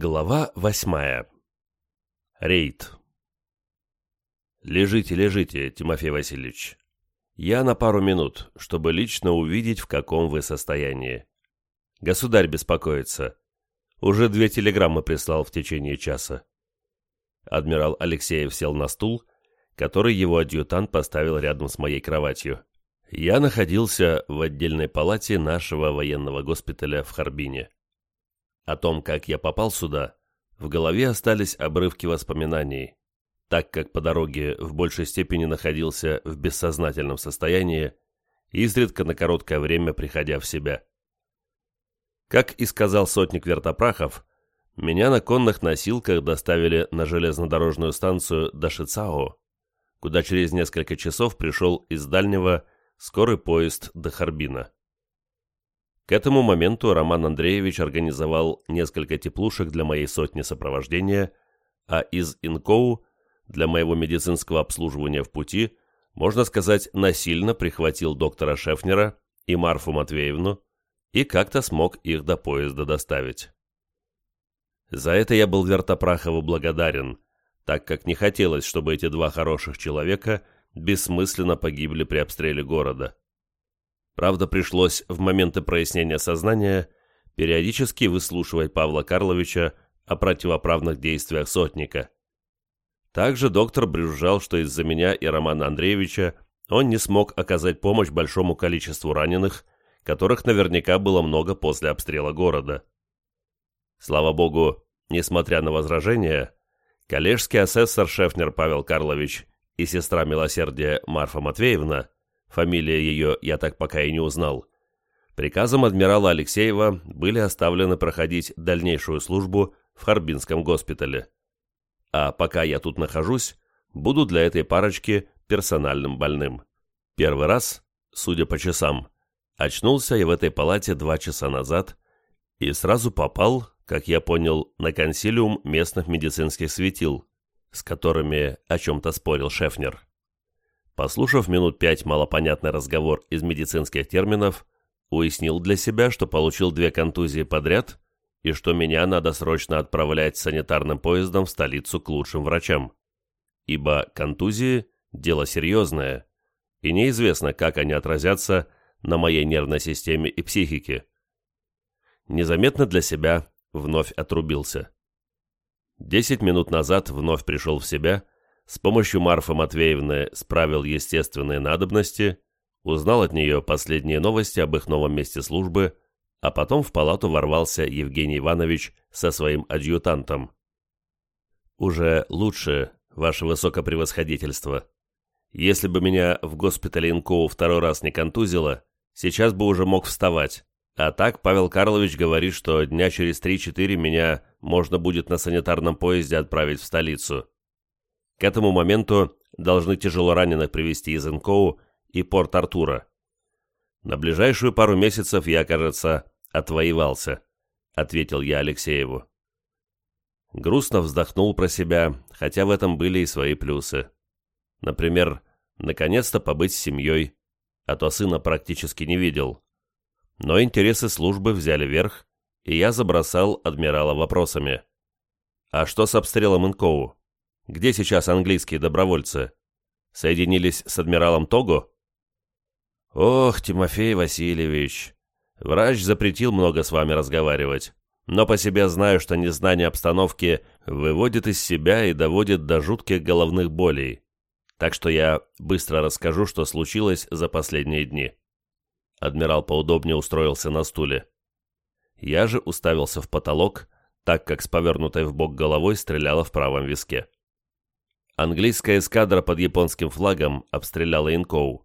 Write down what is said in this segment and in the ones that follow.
Глава восьмая. Рейд. Лежите, лежите, Тимофей Васильевич. Я на пару минут, чтобы лично увидеть, в каком вы состоянии. Государь беспокоится. Уже две телеграммы прислал в течение часа. Адмирал Алексеев сел на стул, который его адъютант поставил рядом с моей кроватью. Я находился в отдельной палате нашего военного госпиталя в Харбине. О том, как я попал сюда, в голове остались обрывки воспоминаний, так как по дороге в большей степени находился в бессознательном состоянии, изредка на короткое время приходя в себя. Как и сказал сотник Вертопрахов, меня на конных носилках доставили на железнодорожную станцию Дашицао, куда через несколько часов пришел из дальнего скорый поезд до Харбина. К этому моменту Роман Андреевич организовал несколько теплушек для моей сотни сопровождения, а из Инкоу для моего медицинского обслуживания в пути, можно сказать, насильно прихватил доктора Шефнера и Марфу Матвеевну и как-то смог их до поезда доставить. За это я был Вертопрахову благодарен, так как не хотелось, чтобы эти два хороших человека бессмысленно погибли при обстреле города. Правда, пришлось в моменты прояснения сознания периодически выслушивать Павла Карловича о противоправных действиях сотника. Также доктор брюзжал, что из-за меня и Романа Андреевича он не смог оказать помощь большому количеству раненых, которых наверняка было много после обстрела города. Слава богу, несмотря на возражения, коллежский асессор Шефнер Павел Карлович и сестра милосердия Марфа Матвеевна фамилия ее я так пока и не узнал, приказом адмирала Алексеева были оставлены проходить дальнейшую службу в Харбинском госпитале. А пока я тут нахожусь, буду для этой парочки персональным больным. Первый раз, судя по часам, очнулся я в этой палате два часа назад и сразу попал, как я понял, на консилиум местных медицинских светил, с которыми о чем-то спорил Шефнер. Послушав минут пять малопонятный разговор из медицинских терминов, уяснил для себя, что получил две контузии подряд и что меня надо срочно отправлять санитарным поездом в столицу к лучшим врачам. Ибо контузии – дело серьезное, и неизвестно, как они отразятся на моей нервной системе и психике. Незаметно для себя вновь отрубился. Десять минут назад вновь пришел в себя – с помощью Марфы Матвеевны справил естественные надобности, узнал от нее последние новости об их новом месте службы, а потом в палату ворвался Евгений Иванович со своим адъютантом. «Уже лучше, ваше высокопревосходительство. Если бы меня в госпитале Инкоу второй раз не контузило, сейчас бы уже мог вставать. А так Павел Карлович говорит, что дня через 3-4 меня можно будет на санитарном поезде отправить в столицу. К этому моменту должны тяжело раненых привезти из Инкоу и Порт-Артура. На ближайшую пару месяцев я, кажется, отвоевался, ответил я Алексееву. Грустно вздохнул про себя, хотя в этом были и свои плюсы. Например, наконец-то побыть с семьей, а то сына практически не видел. Но интересы службы взяли верх, и я забросал адмирала вопросами. «А что с обстрелом Инкоу?» Где сейчас английские добровольцы? Соединились с адмиралом Того? Ох, Тимофей Васильевич, врач запретил много с вами разговаривать, но по себе знаю, что незнание обстановки выводит из себя и доводит до жутких головных болей. Так что я быстро расскажу, что случилось за последние дни. Адмирал поудобнее устроился на стуле. Я же уставился в потолок, так как с повернутой в бок головой стреляла в правом виске. Английская эскадра под японским флагом обстреляла Инкоу.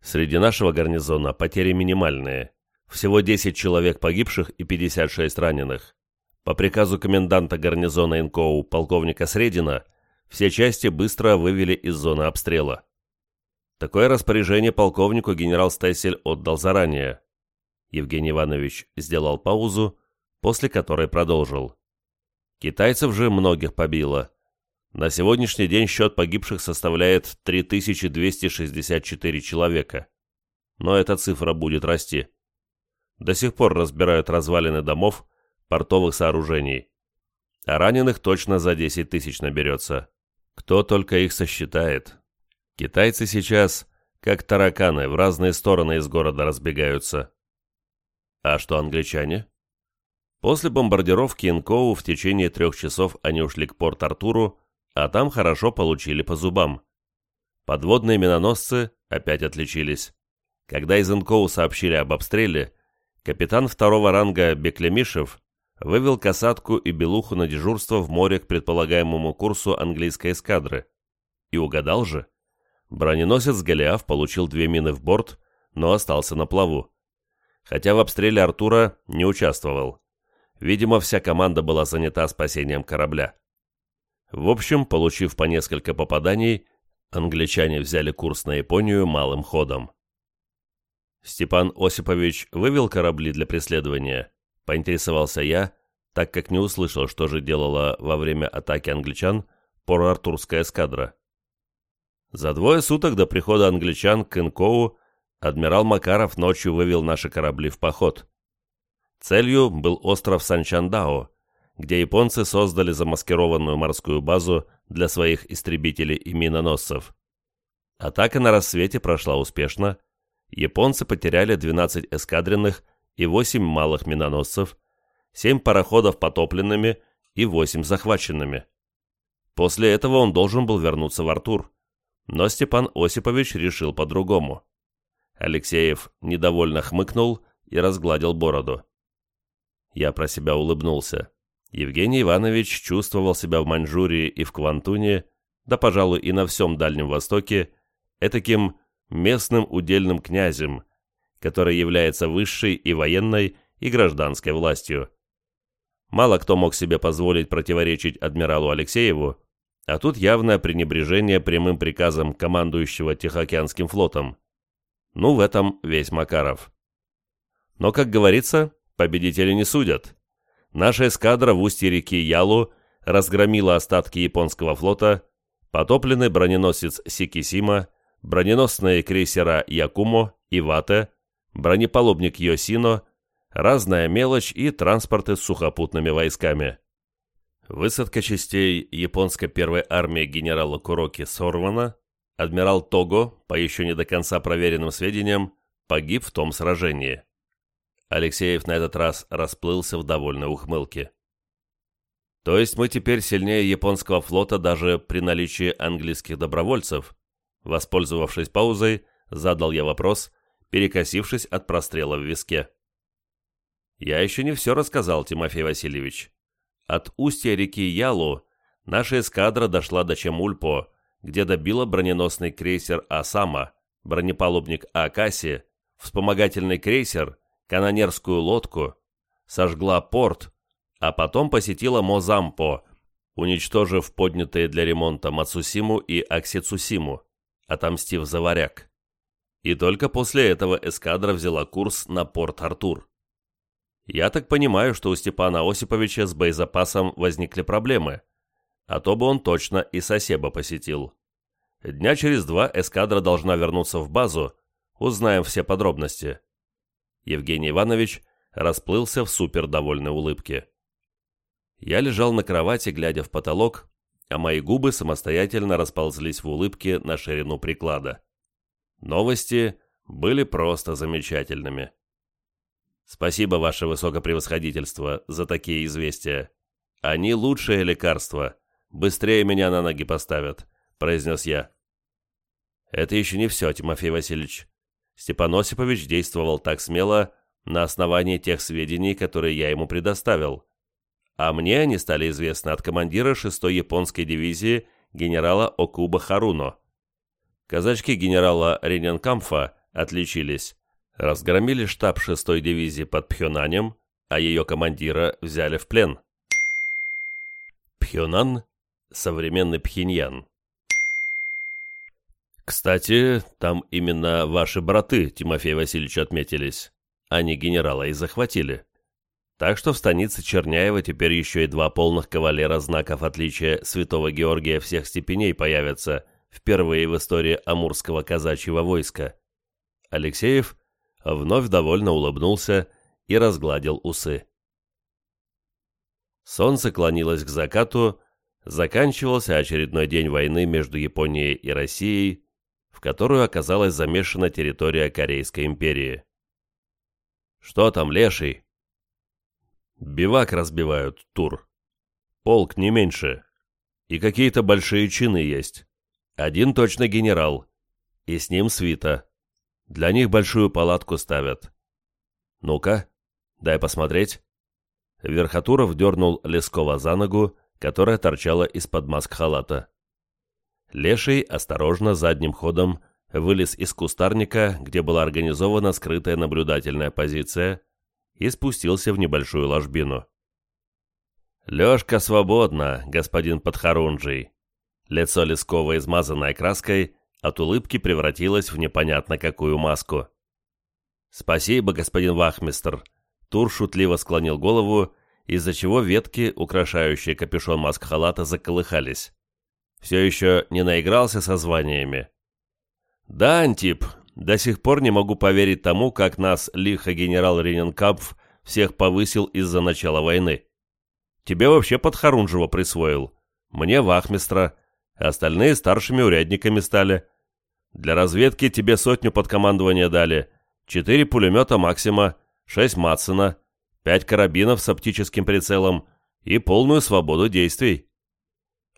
Среди нашего гарнизона потери минимальные. Всего 10 человек погибших и 56 раненых. По приказу коменданта гарнизона Инкоу полковника Средина все части быстро вывели из зоны обстрела. Такое распоряжение полковнику генерал Стессель отдал заранее. Евгений Иванович сделал паузу, после которой продолжил. Китайцев же многих побило. На сегодняшний день счет погибших составляет 3264 человека. Но эта цифра будет расти. До сих пор разбирают развалины домов, портовых сооружений. а раненых точно за 10 тысяч наберется. Кто только их сосчитает. Китайцы сейчас, как тараканы, в разные стороны из города разбегаются. А что англичане? После бомбардировки Инкоу в течение трех часов они ушли к Порт-Артуру, а там хорошо получили по зубам. Подводные миноносцы опять отличились. Когда из Инкоу сообщили об обстреле, капитан второго ранга Беклемишев вывел касатку и белуху на дежурство в море к предполагаемому курсу английской эскадры. И угадал же. Броненосец Голиаф получил две мины в борт, но остался на плаву. Хотя в обстреле Артура не участвовал. Видимо, вся команда была занята спасением корабля. В общем, получив по несколько попаданий, англичане взяли курс на Японию малым ходом. Степан Осипович вывел корабли для преследования, Поинтересовался я, так как не услышал, что же делала во время атаки англичан Пор-Артурская эскадра. За двое суток до прихода англичан к Инкоу адмирал Макаров ночью вывел наши корабли в поход. Целью был остров Санчандао, где японцы создали замаскированную морскую базу для своих истребителей и миноносцев. Атака на рассвете прошла успешно. Японцы потеряли 12 эскадренных и 8 малых миноносцев, 7 пароходов потопленными и 8 захваченными. После этого он должен был вернуться в Артур, но Степан Осипович решил по-другому. Алексеев недовольно хмыкнул и разгладил бороду. Я про себя улыбнулся. Евгений Иванович чувствовал себя в Маньчжурии и в Квантуне, да, пожалуй, и на всем Дальнем Востоке, этаким местным удельным князем, который является высшей и военной, и гражданской властью. Мало кто мог себе позволить противоречить адмиралу Алексееву, а тут явное пренебрежение прямым приказом командующего Тихоокеанским флотом. Ну, в этом весь Макаров. Но, как говорится, победители не судят. Наша эскадра в устье реки Ялу разгромила остатки японского флота, потопленный броненосец Сикисима, броненосные крейсера Якумо и Вате, бронепалубник Йосино, разная мелочь и транспорты с сухопутными войсками. Высадка частей японской первой армии генерала Куроки сорвана, адмирал Того, по еще не до конца проверенным сведениям, погиб в том сражении. Алексеев на этот раз расплылся в довольной ухмылке. То есть мы теперь сильнее японского флота даже при наличии английских добровольцев? Воспользовавшись паузой, задал я вопрос, перекосившись от прострела в виске. «Я еще не все рассказал, Тимофей Васильевич. От устья реки Ялу наша эскадра дошла до Чемульпо, где добила броненосный крейсер «Асама», бронепалубник «Акаси», вспомогательный крейсер, канонерскую лодку, сожгла порт, а потом посетила Мозампо, уничтожив поднятые для ремонта Мацусиму и Аксицусиму, отомстив за варяг и только после этого эскадра взяла курс на Порт-Артур. Я так понимаю, что у Степана Осиповича с боезапасом возникли проблемы, а то бы он точно и Сосеба посетил. Дня через два эскадра должна вернуться в базу, узнаем все подробности. Евгений Иванович расплылся в супердовольной улыбке. Я лежал на кровати, глядя в потолок, а мои губы самостоятельно расползлись в улыбке на ширину приклада. Новости были просто замечательными. Спасибо, ваше высокопревосходительство, за такие известия. Они лучшее лекарство. Быстрее меня на ноги поставят, произнес я. Это еще не все, Тимофей Васильевич. Степан Осипович действовал так смело на основании тех сведений, которые я ему предоставил. А мне они стали известны от командира 6-й японской дивизии генерала Окуба Харуно. Казачки генерала Рененкамфа отличились. Разгромили штаб 6-й дивизии под Пхёнанем, а ее командира взяли в плен. Пхёнан – современный Пхеньян. Кстати, там именно ваши браты, Тимофей Васильевич, отметились. Они генерала и захватили. Так что в станице Черняева теперь еще и два полных кавалера знаков отличия святого Георгия всех степеней появятся – впервые в истории амурского казачьего войска. Алексеев вновь довольно улыбнулся и разгладил усы. Солнце клонилось к закату, заканчивался очередной день войны между Японией и Россией, в которую оказалась замешана территория Корейской империи. «Что там, леший?» «Бивак разбивают, Тур. Полк не меньше. И какие-то большие чины есть. Один точно генерал. И с ним свита. Для них большую палатку ставят. Ну-ка, дай посмотреть». Верхотуров дернул Лескова за ногу, которая торчала из-под маск халата. Леший осторожно задним ходом вылез из кустарника, где была организована скрытая наблюдательная позиция, и спустился в небольшую ложбину. «Лешка свободна, господин Подхорунжий!» Лицо Лескова, измазанное краской, от улыбки превратилось в непонятно какую маску. «Спасибо, господин Вахмистр!» Тур шутливо склонил голову, из-за чего ветки, украшающие капюшон маск-халата, заколыхались. Все еще не наигрался со званиями. «Да, Антип, до сих пор не могу поверить тому, как нас лихо генерал Рененкампф всех повысил из-за начала войны. Тебе вообще подхорунжево присвоил, мне вахмистра, остальные старшими урядниками стали. Для разведки тебе сотню под командование дали, четыре пулемета Максима, шесть Матсена, пять карабинов с оптическим прицелом и полную свободу действий.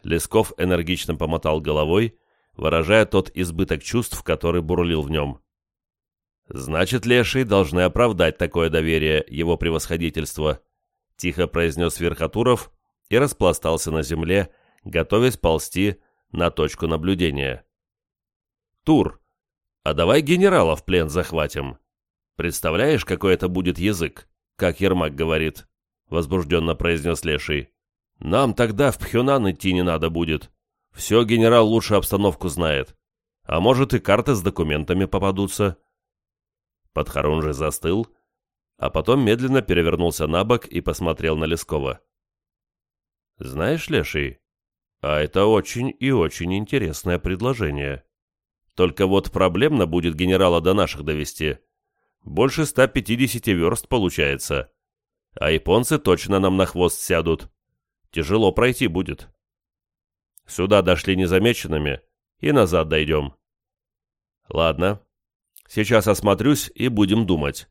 Лесков энергично помотал головой, выражая тот избыток чувств, который бурлил в нем. «Значит, леший должны оправдать такое доверие его превосходительства», тихо произнес Верхотуров и распластался на земле, готовясь ползти на точку наблюдения. «Тур, а давай генерала в плен захватим. Представляешь, какой это будет язык, как Ермак говорит?» возбужденно произнес Леший. «Нам тогда в Пхёнан идти не надо будет. Все генерал лучше обстановку знает. А может и карты с документами попадутся». Подхорун же застыл, а потом медленно перевернулся на бок и посмотрел на Лескова. «Знаешь, Леший, а это очень и очень интересное предложение. Только вот проблемно будет генерала до наших довести. Больше 150 верст получается. А японцы точно нам на хвост сядут. Тяжело пройти будет. Сюда дошли незамеченными и назад дойдем. Ладно, сейчас осмотрюсь и будем думать.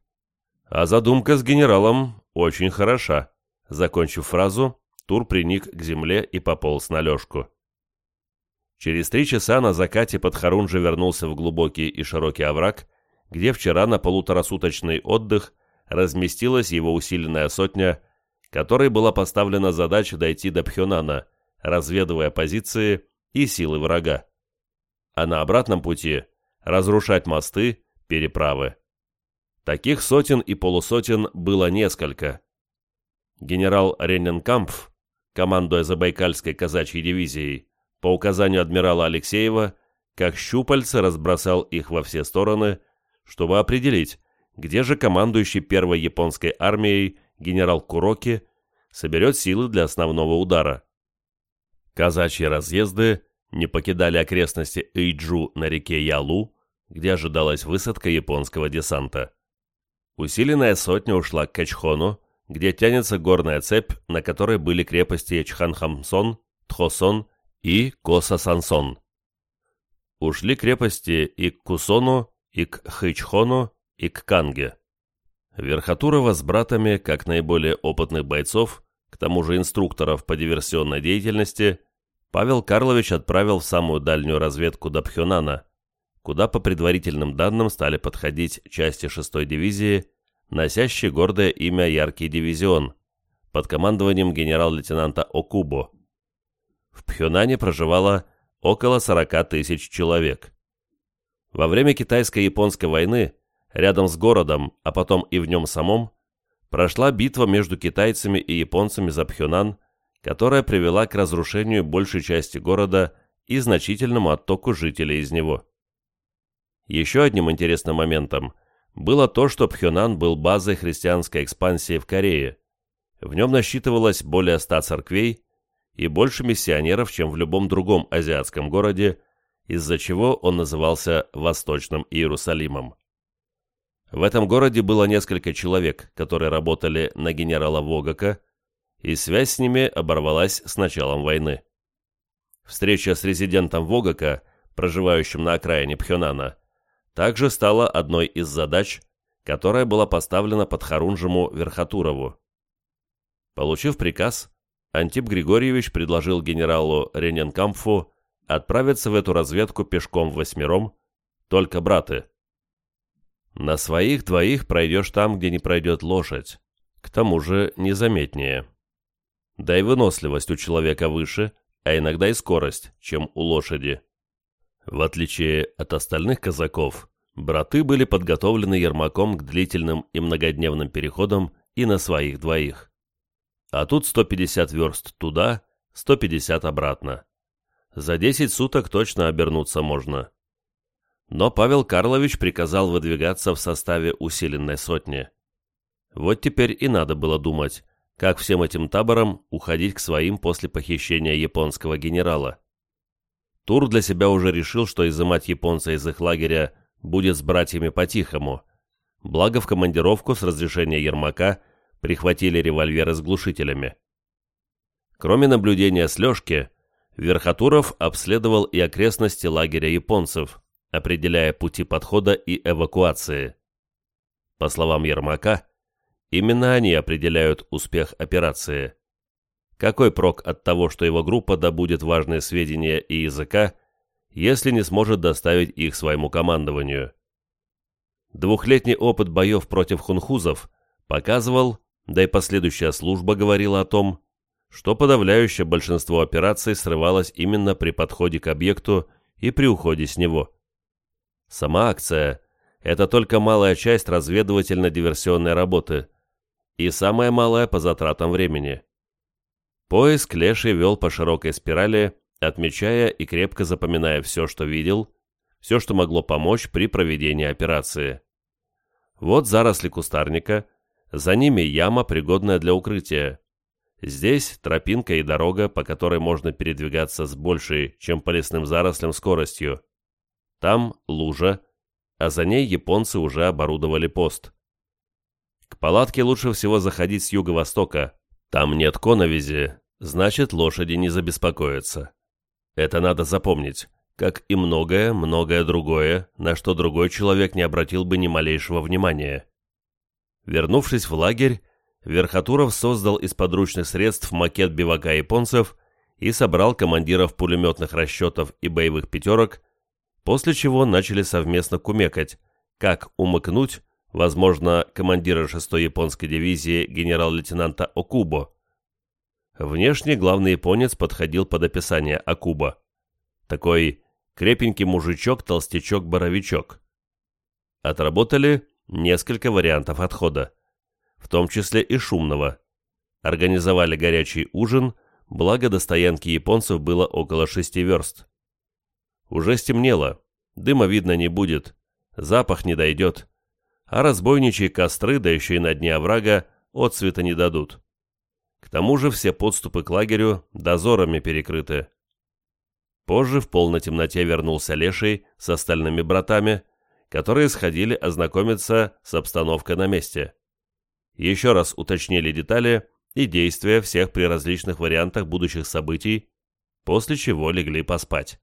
А задумка с генералом очень хороша. Закончив фразу, Тур приник к земле и пополз на лёжку. Через три часа на закате Подхорунжи вернулся в глубокий и широкий овраг, где вчера на полуторасуточный отдых разместилась его усиленная сотня, которой была поставлена задача дойти до Пхёнана, разведывая позиции и силы врага. А на обратном пути разрушать мосты, переправы. Таких сотен и полусотен было несколько. Генерал Рененкампф, командуя Забайкальской казачьей дивизией, по указанию адмирала Алексеева, как щупальца разбросал их во все стороны, чтобы определить, где же командующий первой японской армией генерал Куроки соберет силы для основного удара. Казачьи разъезды не покидали окрестности Эйджу на реке Ялу, где ожидалась высадка японского десанта. Усиленная сотня ушла к Качхону, где тянется горная цепь, на которой были крепости Чханхамсон, Тхосон и Косасансон. Ушли крепости и к Кусону, и к Хэйчхону, и к Канге. Верхотурова с братами, как наиболее опытных бойцов, к тому же инструкторов по диверсионной деятельности, Павел Карлович отправил в самую дальнюю разведку до Пхёнана, куда по предварительным данным стали подходить части 6-й дивизии, носящие гордое имя Яркий дивизион, под командованием генерал-лейтенанта Окубо. В Пхёнане проживало около 40 тысяч человек. Во время китайско-японской войны рядом с городом, а потом и в нем самом, прошла битва между китайцами и японцами за Пхёнан, которая привела к разрушению большей части города и значительному оттоку жителей из него. Еще одним интересным моментом было то, что Пхёнан был базой христианской экспансии в Корее. В нем насчитывалось более ста церквей и больше миссионеров, чем в любом другом азиатском городе, из-за чего он назывался Восточным Иерусалимом. В этом городе было несколько человек, которые работали на генерала Вогака, и связь с ними оборвалась с началом войны. Встреча с резидентом Вогака, проживающим на окраине Пхёнана, также стала одной из задач, которая была поставлена под Харунжему Верхотурову. Получив приказ, Антип Григорьевич предложил генералу Рененкампфу отправиться в эту разведку пешком восьмером, только браты. На своих двоих пройдешь там, где не пройдет лошадь, к тому же незаметнее. Да и выносливость у человека выше, а иногда и скорость, чем у лошади. В отличие от остальных казаков, браты были подготовлены Ермаком к длительным и многодневным переходам и на своих двоих. А тут 150 верст туда, 150 обратно. За 10 суток точно обернуться можно. Но Павел Карлович приказал выдвигаться в составе усиленной сотни. Вот теперь и надо было думать, как всем этим таборам уходить к своим после похищения японского генерала. Тур для себя уже решил, что изымать японца из их лагеря будет с братьями по-тихому, благо в командировку с разрешения Ермака прихватили револьверы с глушителями. Кроме наблюдения с Лёшки, Верхотуров обследовал и окрестности лагеря японцев, определяя пути подхода и эвакуации. По словам Ермака, именно они определяют успех операции. Какой прок от того, что его группа добудет важные сведения и языка, если не сможет доставить их своему командованию? Двухлетний опыт боев против хунхузов показывал, да и последующая служба говорила о том, что подавляющее большинство операций срывалось именно при подходе к объекту и при уходе с него. Сама акция – это только малая часть разведывательно-диверсионной работы и самая малая по затратам времени. Поиск Леший вел по широкой спирали, отмечая и крепко запоминая все, что видел, все, что могло помочь при проведении операции. Вот заросли кустарника, за ними яма, пригодная для укрытия. Здесь тропинка и дорога, по которой можно передвигаться с большей, чем по лесным зарослям, скоростью. Там лужа, а за ней японцы уже оборудовали пост. К палатке лучше всего заходить с юго-востока. Там нет коновизи, значит, лошади не забеспокоятся. Это надо запомнить, как и многое, многое другое, на что другой человек не обратил бы ни малейшего внимания. Вернувшись в лагерь, Верхотуров создал из подручных средств макет бивака японцев и собрал командиров пулеметных расчетов и боевых пятерок, после чего начали совместно кумекать, как умыкнуть, возможно, командира 6-й японской дивизии генерал-лейтенанта Окубо, Внешне главный японец подходил под описание Акуба. Такой крепенький мужичок-толстячок-боровичок. Отработали несколько вариантов отхода, в том числе и шумного. Организовали горячий ужин, благо до стоянки японцев было около шести верст. Уже стемнело, дыма видно не будет, запах не дойдет, а разбойничьи костры, да еще и на дне оврага, отцвета не дадут. К тому же все подступы к лагерю дозорами перекрыты. Позже в полной темноте вернулся Леший с остальными братами, которые сходили ознакомиться с обстановкой на месте. Еще раз уточнили детали и действия всех при различных вариантах будущих событий, после чего легли поспать.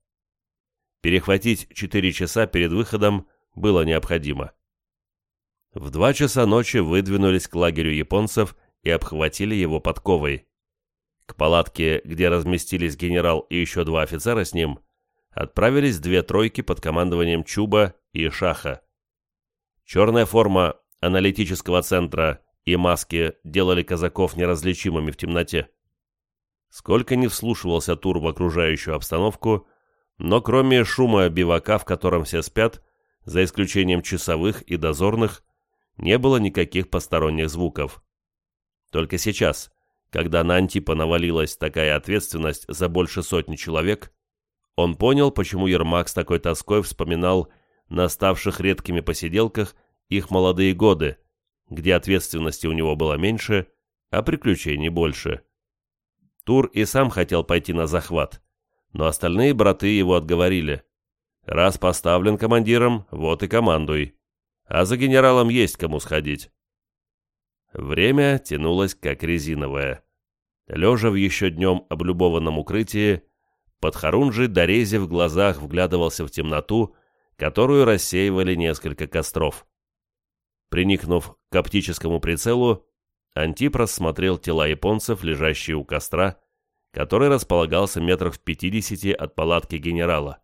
Перехватить 4 часа перед выходом было необходимо. В 2 часа ночи выдвинулись к лагерю японцев и обхватили его подковой. К палатке, где разместились генерал и еще два офицера с ним, отправились две тройки под командованием Чуба и Шаха. Черная форма аналитического центра и маски делали казаков неразличимыми в темноте. Сколько ни вслушивался Тур в окружающую обстановку, но кроме шума бивака, в котором все спят, за исключением часовых и дозорных, не было никаких посторонних звуков. Только сейчас, когда на Антипа навалилась такая ответственность за больше сотни человек, он понял, почему Ермак с такой тоской вспоминал на ставших редкими посиделках их молодые годы, где ответственности у него было меньше, а приключений больше. Тур и сам хотел пойти на захват, но остальные браты его отговорили. Раз поставлен командиром, вот и командуй. А за генералом есть кому сходить. Время тянулось как резиновое. лежа в еще днем облюбованном укрытии, Подхорунжий, дорези в глазах, вглядывался в темноту, которую рассеивали несколько костров. Приникнув к оптическому прицелу, Антип рассмотрел тела японцев, лежащие у костра, который располагался метров в пятидесяти от палатки генерала.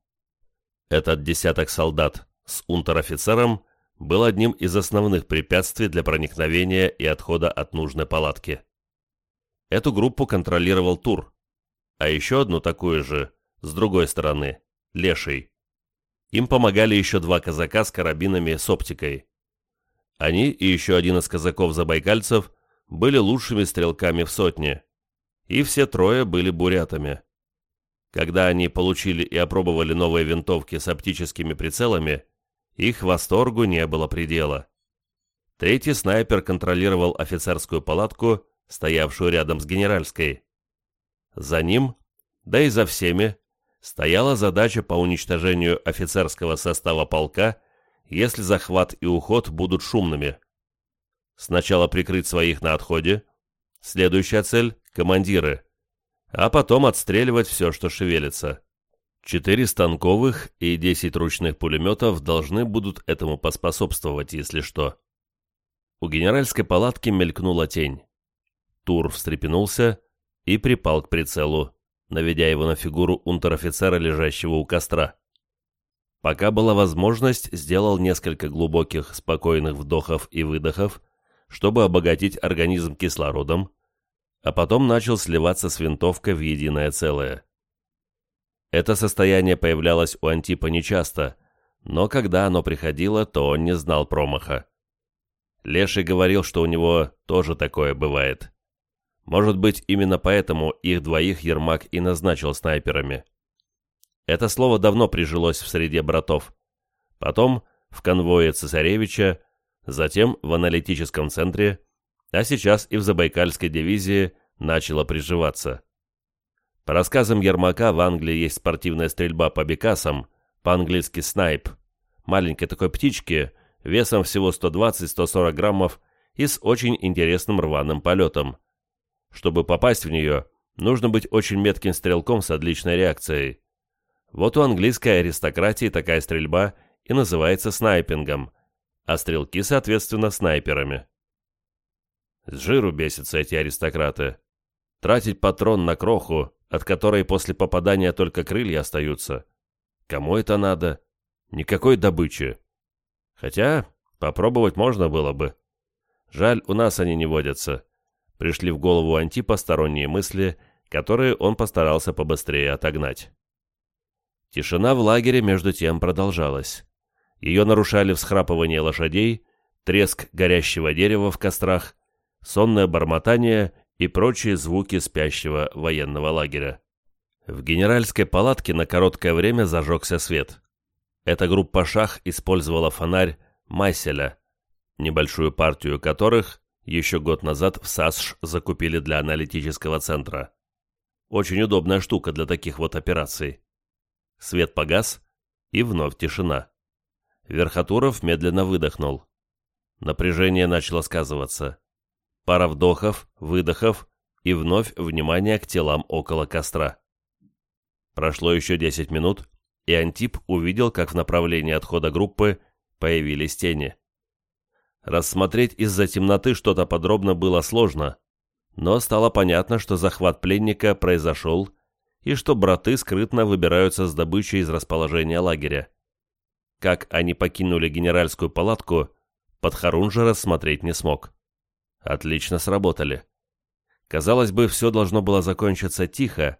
Этот десяток солдат с унтер-офицером был одним из основных препятствий для проникновения и отхода от нужной палатки. Эту группу контролировал Тур, а еще одну такую же, с другой стороны, Леший. Им помогали еще два казака с карабинами с оптикой. Они и еще один из казаков-забайкальцев были лучшими стрелками в сотне, и все трое были бурятами. Когда они получили и опробовали новые винтовки с оптическими прицелами, их восторгу не было предела. Третий снайпер контролировал офицерскую палатку, стоявшую рядом с генеральской. За ним, да и за всеми, стояла задача по уничтожению офицерского состава полка, если захват и уход будут шумными. Сначала прикрыть своих на отходе, следующая цель – командиры, а потом отстреливать все, что шевелится. Четыре станковых и десять ручных пулеметов должны будут этому поспособствовать, если что. У генеральской палатки мелькнула тень. Тур встрепенулся и припал к прицелу, наведя его на фигуру унтер-офицера, лежащего у костра. Пока была возможность, сделал несколько глубоких, спокойных вдохов и выдохов, чтобы обогатить организм кислородом, а потом начал сливаться с винтовкой в единое целое. Это состояние появлялось у Антипа нечасто, но когда оно приходило, то он не знал промаха. Леший говорил, что у него тоже такое бывает. Может быть, именно поэтому их двоих Ермак и назначил снайперами. Это слово давно прижилось в среде братов. Потом в конвое цесаревича, затем в аналитическом центре, а сейчас и в Забайкальской дивизии начало приживаться. По рассказам Ермака, в Англии есть спортивная стрельба по бекасам, по-английски снайп, маленькой такой птички, весом всего 120-140 граммов и с очень интересным рваным полетом. Чтобы попасть в нее, нужно быть очень метким стрелком с отличной реакцией. Вот у английской аристократии такая стрельба и называется снайпингом, а стрелки, соответственно, снайперами. С жиру бесятся эти аристократы. Тратить патрон на кроху, от которой после попадания только крылья остаются. Кому это надо? Никакой добычи. Хотя, попробовать можно было бы. Жаль, у нас они не водятся пришли в голову Анти посторонние мысли, которые он постарался побыстрее отогнать. Тишина в лагере между тем продолжалась. Ее нарушали всхрапывание лошадей, треск горящего дерева в кострах, сонное бормотание и прочие звуки спящего военного лагеря. В генеральской палатке на короткое время зажегся свет. Эта группа шах использовала фонарь Майселя, небольшую партию которых еще год назад в САСШ закупили для аналитического центра. Очень удобная штука для таких вот операций. Свет погас, и вновь тишина. Верхотуров медленно выдохнул. Напряжение начало сказываться. Пара вдохов, выдохов и вновь внимание к телам около костра. Прошло еще 10 минут, и Антип увидел, как в направлении отхода группы появились тени. Рассмотреть из-за темноты что-то подробно было сложно, но стало понятно, что захват пленника произошел и что браты скрытно выбираются с добычей из расположения лагеря. Как они покинули генеральскую палатку, Подхорун же рассмотреть не смог. Отлично сработали. Казалось бы, все должно было закончиться тихо,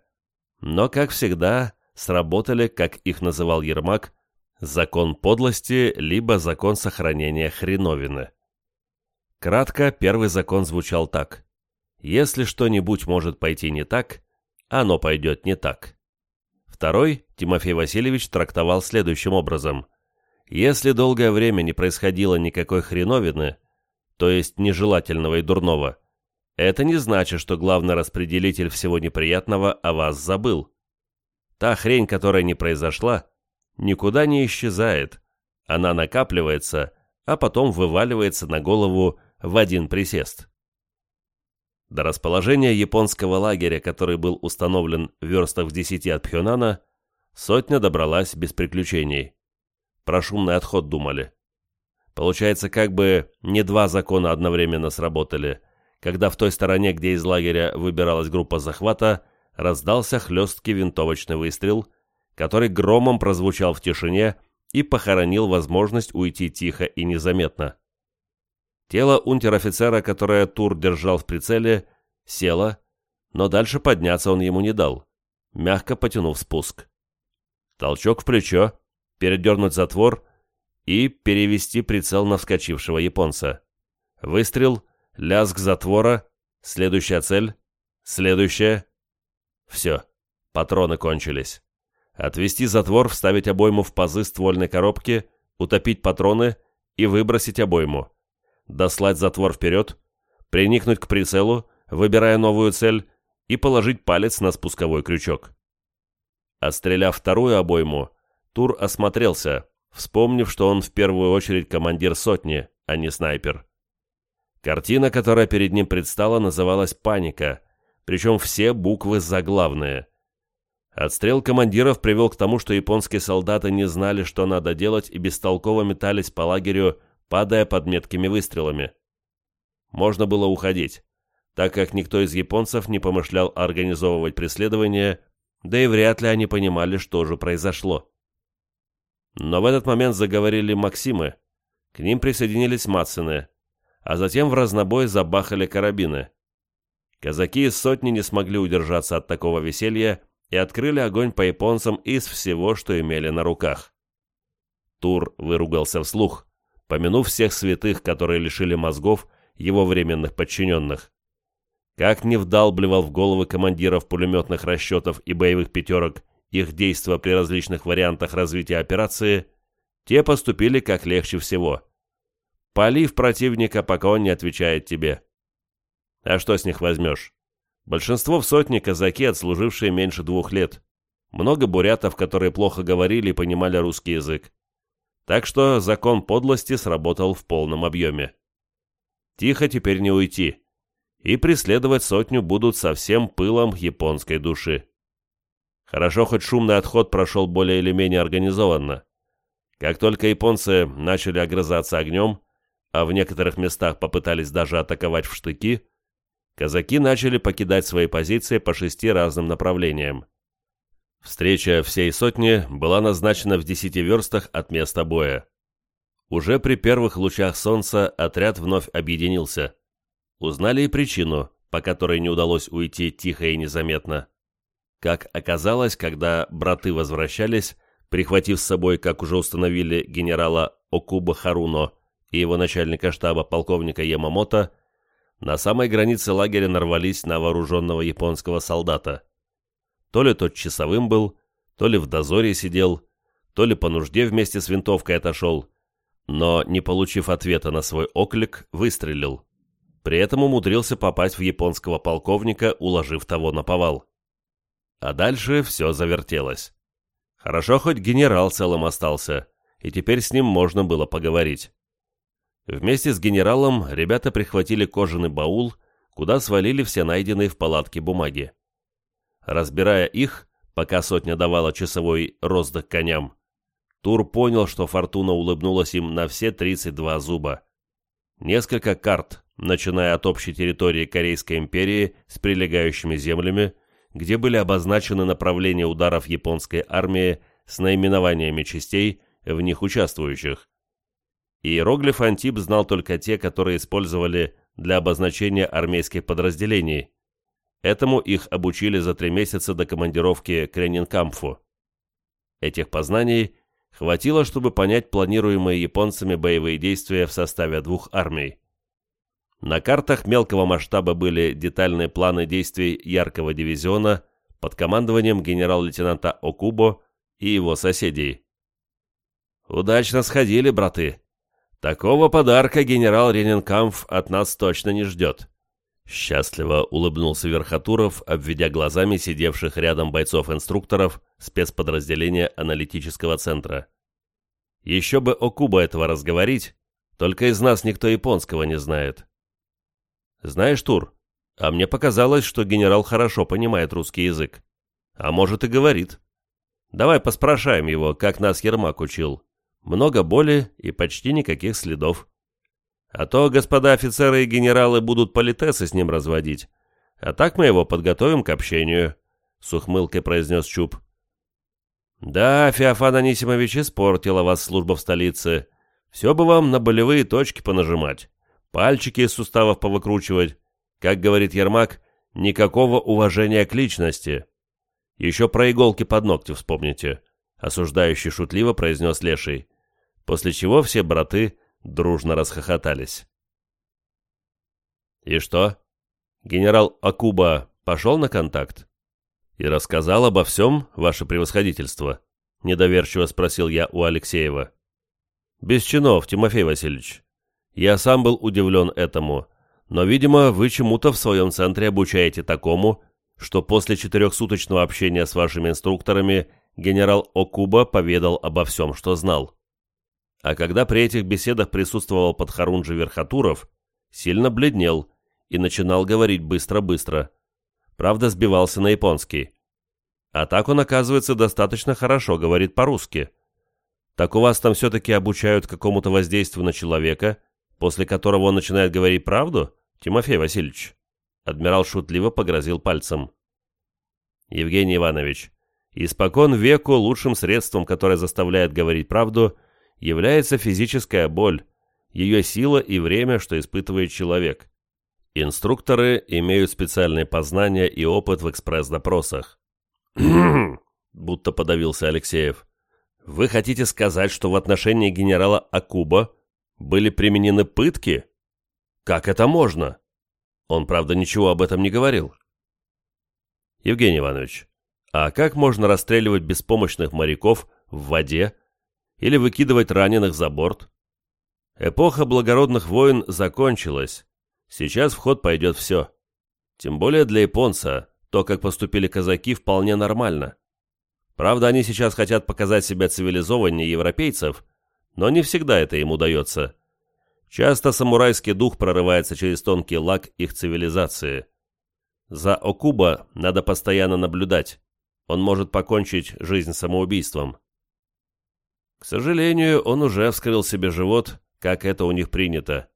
но, как всегда, сработали, как их называл Ермак, закон подлости либо закон сохранения хреновины. Кратко, первый закон звучал так. Если что-нибудь может пойти не так, оно пойдет не так. Второй Тимофей Васильевич трактовал следующим образом. Если долгое время не происходило никакой хреновины, то есть нежелательного и дурного, это не значит, что главный распределитель всего неприятного о вас забыл. Та хрень, которая не произошла, никуда не исчезает. Она накапливается, а потом вываливается на голову в один присест. До расположения японского лагеря, который был установлен в верстах в десяти от Пхёнана, сотня добралась без приключений. Про шумный отход думали. Получается, как бы не два закона одновременно сработали, когда в той стороне, где из лагеря выбиралась группа захвата, раздался хлесткий винтовочный выстрел, который громом прозвучал в тишине и похоронил возможность уйти тихо и незаметно. Тело унтер-офицера, которое Тур держал в прицеле, село, но дальше подняться он ему не дал, мягко потянув спуск. Толчок в плечо, передернуть затвор и перевести прицел на вскочившего японца. Выстрел, лязг затвора, следующая цель, следующая. Все, патроны кончились. Отвести затвор, вставить обойму в пазы ствольной коробки, утопить патроны и выбросить обойму дослать затвор вперед, приникнуть к прицелу, выбирая новую цель, и положить палец на спусковой крючок. Отстреляв вторую обойму, Тур осмотрелся, вспомнив, что он в первую очередь командир сотни, а не снайпер. Картина, которая перед ним предстала, называлась «Паника», причем все буквы заглавные. Отстрел командиров привел к тому, что японские солдаты не знали, что надо делать, и бестолково метались по лагерю, падая под меткими выстрелами. Можно было уходить, так как никто из японцев не помышлял организовывать преследование, да и вряд ли они понимали, что же произошло. Но в этот момент заговорили Максимы, к ним присоединились Мацины, а затем в разнобой забахали карабины. Казаки из сотни не смогли удержаться от такого веселья и открыли огонь по японцам из всего, что имели на руках. Тур выругался вслух, помянув всех святых, которые лишили мозгов его временных подчиненных. Как не вдалбливал в головы командиров пулеметных расчетов и боевых пятерок их действия при различных вариантах развития операции, те поступили как легче всего. Пали в противника, пока он не отвечает тебе. А что с них возьмешь? Большинство в сотне казаки, отслужившие меньше двух лет. Много бурятов, которые плохо говорили и понимали русский язык. Так что закон подлости сработал в полном объеме. Тихо теперь не уйти. И преследовать сотню будут со всем пылом японской души. Хорошо, хоть шумный отход прошел более или менее организованно. Как только японцы начали огрызаться огнем, а в некоторых местах попытались даже атаковать в штыки, казаки начали покидать свои позиции по шести разным направлениям. Встреча всей сотни была назначена в десяти верстах от места боя. Уже при первых лучах солнца отряд вновь объединился. Узнали и причину, по которой не удалось уйти тихо и незаметно. Как оказалось, когда браты возвращались, прихватив с собой, как уже установили, генерала Окуба Харуно и его начальника штаба полковника Ямамото, на самой границе лагеря нарвались на вооруженного японского солдата. То ли тот часовым был, то ли в дозоре сидел, то ли по нужде вместе с винтовкой отошел, но, не получив ответа на свой оклик, выстрелил. При этом умудрился попасть в японского полковника, уложив того на повал. А дальше все завертелось. Хорошо, хоть генерал целым остался, и теперь с ним можно было поговорить. Вместе с генералом ребята прихватили кожаный баул, куда свалили все найденные в палатке бумаги. Разбирая их, пока сотня давала часовой роздых коням, Тур понял, что Фортуна улыбнулась им на все 32 зуба. Несколько карт, начиная от общей территории Корейской империи с прилегающими землями, где были обозначены направления ударов японской армии с наименованиями частей, в них участвующих. Иероглиф Антип знал только те, которые использовали для обозначения армейских подразделений, Этому их обучили за три месяца до командировки к Ренинкамфу. Этих познаний хватило, чтобы понять планируемые японцами боевые действия в составе двух армий. На картах мелкого масштаба были детальные планы действий Яркого дивизиона под командованием генерал-лейтенанта Окубо и его соседей. «Удачно сходили, браты. Такого подарка генерал Ренинкамф от нас точно не ждет», Счастливо улыбнулся Верхотуров, обведя глазами сидевших рядом бойцов-инструкторов спецподразделения аналитического центра. Еще бы о Куба этого разговорить, только из нас никто японского не знает. Знаешь, Тур, А мне показалось, что генерал хорошо понимает русский язык. А может и говорит. Давай поспрашаем его, как нас Ермак учил. Много боли и почти никаких следов. А то господа офицеры и генералы будут политесы с ним разводить. А так мы его подготовим к общению», — с ухмылкой произнес Чуб. «Да, Феофан Анисимович испортила вас служба в столице. Все бы вам на болевые точки понажимать, пальчики из суставов повыкручивать. Как говорит Ермак, никакого уважения к личности. Еще про иголки под ногти вспомните», — осуждающий шутливо произнес Леший. После чего все браты дружно расхохотались. «И что? Генерал Акуба пошел на контакт?» «И рассказал обо всем, ваше превосходительство?» — недоверчиво спросил я у Алексеева. «Без чинов, Тимофей Васильевич. Я сам был удивлен этому, но, видимо, вы чему-то в своем центре обучаете такому, что после четырехсуточного общения с вашими инструкторами генерал Окуба поведал обо всем, что знал. А когда при этих беседах присутствовал подхорунжи Верхотуров, сильно бледнел и начинал говорить быстро-быстро. Правда, сбивался на японский. А так он, оказывается, достаточно хорошо говорит по-русски. Так у вас там все-таки обучают какому-то воздействию на человека, после которого он начинает говорить правду, Тимофей Васильевич?» Адмирал шутливо погрозил пальцем. «Евгений Иванович, испокон веку лучшим средством, которое заставляет говорить правду, является физическая боль, ее сила и время, что испытывает человек. Инструкторы имеют специальные познания и опыт в экспресс-допросах. будто подавился Алексеев. Вы хотите сказать, что в отношении генерала Акуба были применены пытки? Как это можно? Он, правда, ничего об этом не говорил. Евгений Иванович, а как можно расстреливать беспомощных моряков в воде или выкидывать раненых за борт? Эпоха благородных войн закончилась. Сейчас в ход пойдет все. Тем более для японца, то, как поступили казаки, вполне нормально. Правда, они сейчас хотят показать себя цивилизованнее европейцев, но не всегда это им удается. Часто самурайский дух прорывается через тонкий лак их цивилизации. За Окуба надо постоянно наблюдать. Он может покончить жизнь самоубийством. К сожалению, он уже вскрыл себе живот, как это у них принято.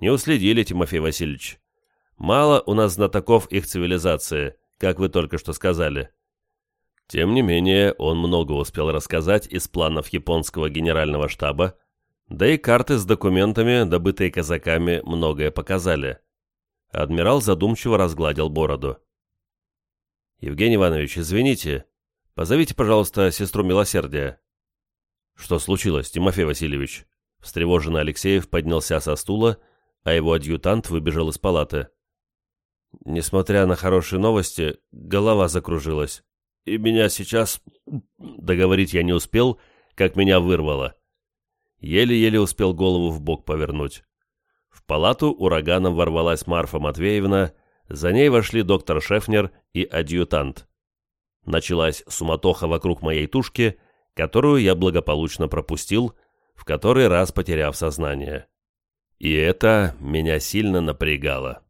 Не уследили, Тимофей Васильевич. Мало у нас знатоков их цивилизации, как вы только что сказали. Тем не менее, он много успел рассказать из планов японского генерального штаба, да и карты с документами, добытые казаками, многое показали. Адмирал задумчиво разгладил бороду. «Евгений Иванович, извините. Позовите, пожалуйста, сестру милосердия». «Что случилось, Тимофей Васильевич?» Встревоженный Алексеев поднялся со стула, а его адъютант выбежал из палаты. Несмотря на хорошие новости, голова закружилась. И меня сейчас... Договорить я не успел, как меня вырвало. Еле-еле успел голову в бок повернуть. В палату ураганом ворвалась Марфа Матвеевна, за ней вошли доктор Шефнер и адъютант. Началась суматоха вокруг моей тушки, которую я благополучно пропустил, в который раз потеряв сознание. И это меня сильно напрягало.